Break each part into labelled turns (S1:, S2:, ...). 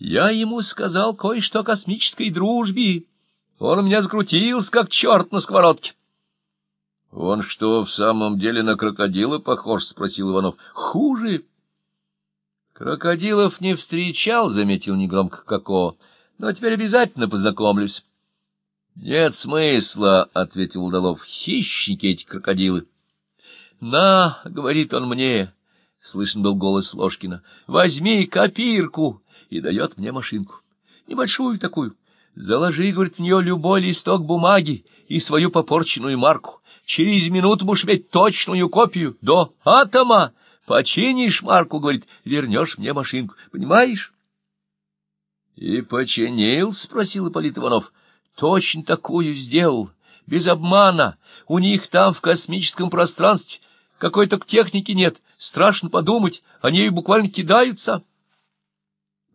S1: Я ему сказал кое-что о космической дружбе. Он меня закрутился, как черт на сковородке.
S2: — Он что, в самом деле на крокодила похож? — спросил Иванов.
S1: — Хуже. — Крокодилов не встречал, — заметил негромко Коко, — но теперь обязательно познакомлюсь. — Нет смысла, — ответил Удалов, — хищники эти крокодилы. — На, — говорит он мне, — слышен был голос Ложкина, — возьми копирку, и дает мне машинку. Небольшую такую. Заложи, говорит, в нее любой листок бумаги и свою попорченную марку. Через минуту будешь иметь точную копию до атома. Починишь марку, говорит, вернешь мне машинку. Понимаешь? — И починил? — спросил Ипполит Иванов. — Точно такую сделал, без обмана. У них там в космическом пространстве какой-то техники нет. Страшно подумать, они буквально кидаются. —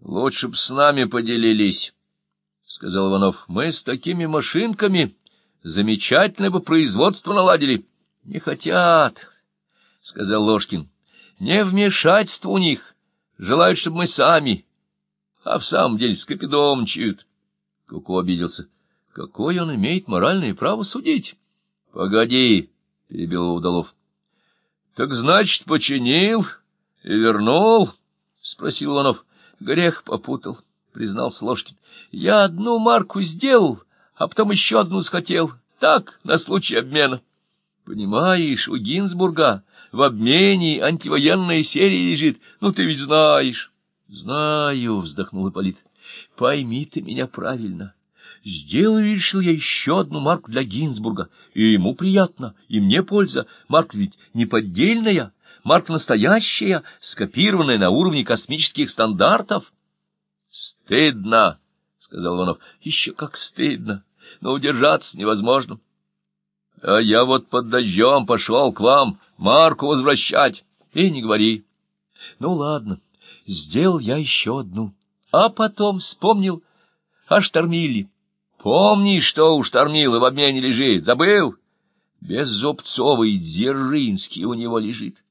S1: Лучше б с нами поделились, — сказал Иванов. — Мы с такими машинками замечательное бы производство наладили. — Не хотят, — сказал Ложкин. — Не вмешательство у них. Желают, чтобы мы сами. А в самом деле скопидомчают. Куку обиделся. — Какое он имеет моральное право судить? — Погоди, — перебил Удалов. — Так значит, починил и вернул? — спросил Иванов. — Грех попутал признался Ложкин. — Я одну марку сделал, а потом еще одну схотел. Так, на случай обмена. Понимаешь, у Гинзбурга в обмене антивоенная серия лежит. Ну, ты ведь знаешь. — Знаю, — вздохнул Ипполит. — Пойми ты меня правильно. Сделаю, решил я, еще одну марку для Гинзбурга. И ему приятно, и мне польза. Марка ведь не поддельная, марка настоящая, скопированная на уровне космических стандартов. Стыдно, — сказал Иванов. — Еще как стыдно, но удержаться невозможно. — А я вот под дождем пошел к вам марку возвращать. И не говори. Ну, ладно, сделал я еще одну. А потом вспомнил о штормиле. Помнишь, что у штормила в обмене лежит? Забыл? Беззубцовый Дзержинский у него лежит. —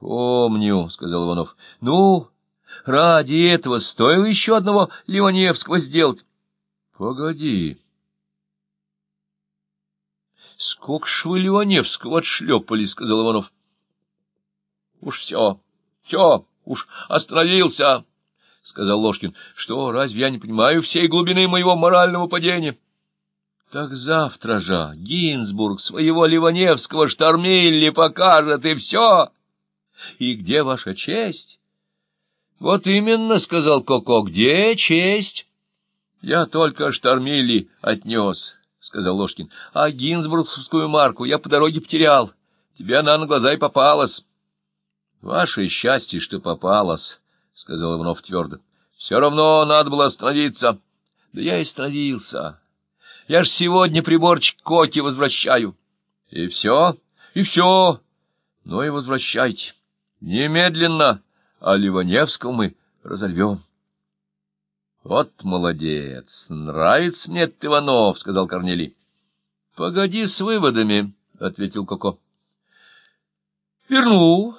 S1: Помню, — сказал Иванов. — Ну, Ради этого стоило еще одного Ливаневского сделать. — Погоди. — Сколько ж вы Ливаневского отшлепали, — сказал Иванов. — Уж все, все, уж остановился, — сказал Ложкин. — Что, разве я не понимаю всей глубины моего морального падения? — Так завтра же Гинзбург своего Ливаневского штормили покажет, и все. И где ваша честь? — Вот именно, — сказал Коко, — где честь? — Я только штормили отнес, — сказал Ложкин. — А гинзбургскую марку я по дороге потерял. Тебе она на глаза и попалась. — Ваше счастье, что попалась, — сказал Иванов твердо. — Все равно надо было остановиться. — Да я и остановился. Я ж сегодня приборчик Коки возвращаю. — И все? И все. Ну и возвращайте. Немедленно а Ливаневского мы разорвем. — Вот молодец! Нравится мне этот Иванов, — сказал Корнелий. — Погоди с выводами, — ответил Коко. — Верну.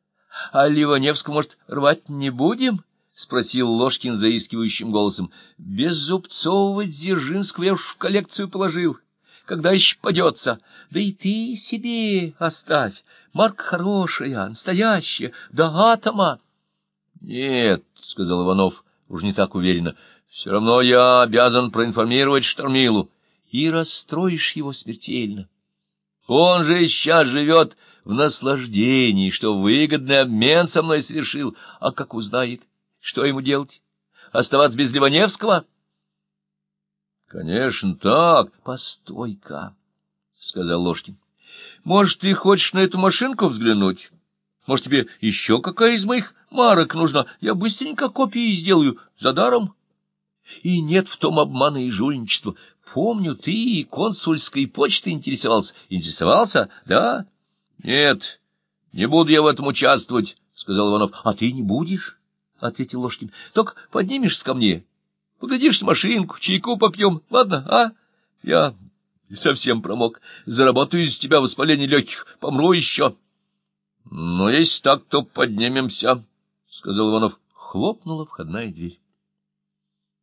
S1: — А Ливаневского, может, рвать не будем? — спросил Ложкин заискивающим голосом. — Без Зубцового Дзержинского я уж в коллекцию положил. Когда еще падется? Да и ты себе оставь. Марка хорошая, настоящая, до атома. — Нет, — сказал Иванов, уж не так уверенно, — все равно я обязан проинформировать Штормилу. И расстроишь его смертельно. Он же сейчас живет в наслаждении, что выгодный обмен со мной совершил. А как узнает, что ему делать? Оставаться без Ливаневского? — Конечно, так. — Постой-ка, — сказал Ложкин. Может, ты хочешь на эту машинку взглянуть? Может, тебе еще какая из моих марок нужна? Я быстренько копии сделаю, за даром. И нет в том обмана и жульничества. Помню, ты консульской почтой интересовался. Интересовался? Да? Нет, не буду я в этом участвовать, — сказал Иванов. — А ты не будешь? — ответил Ложкин. — Только поднимешься ко мне. Поглядишь машинку, чайку попьем. Ладно, а? Я совсем промок. Заработаю из тебя воспаление легких. Помру еще. — Ну, если так, то поднимемся, — сказал Иванов. Хлопнула входная дверь.